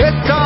Get up.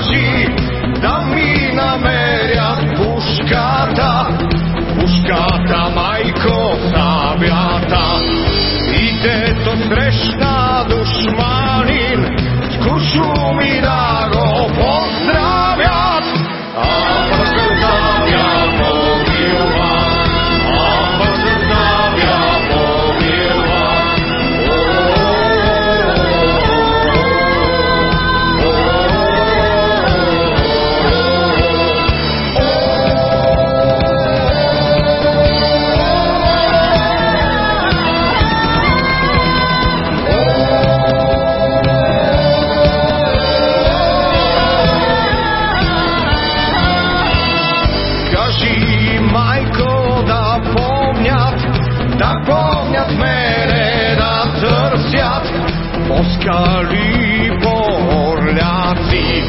μαζί να μείναμε που σκάτα που μαϊκό θα βιάτα είτε το να δουσμάνιν σκουσούμινα майко, да помнят, да помнят мене, да търсят по скали, по орляци.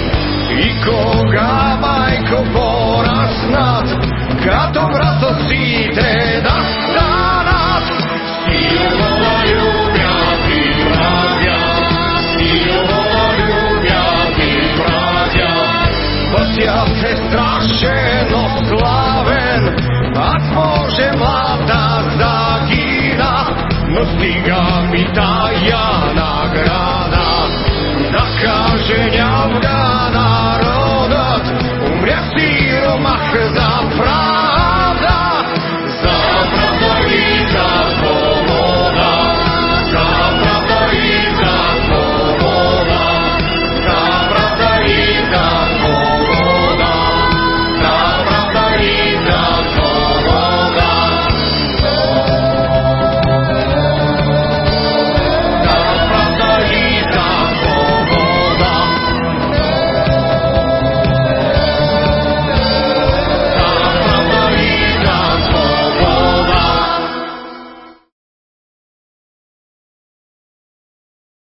И кога майко пораснат, като братовците да станат, силно да любят и правят, силно да любят слава мен, аз може млада загина, но стига ми там.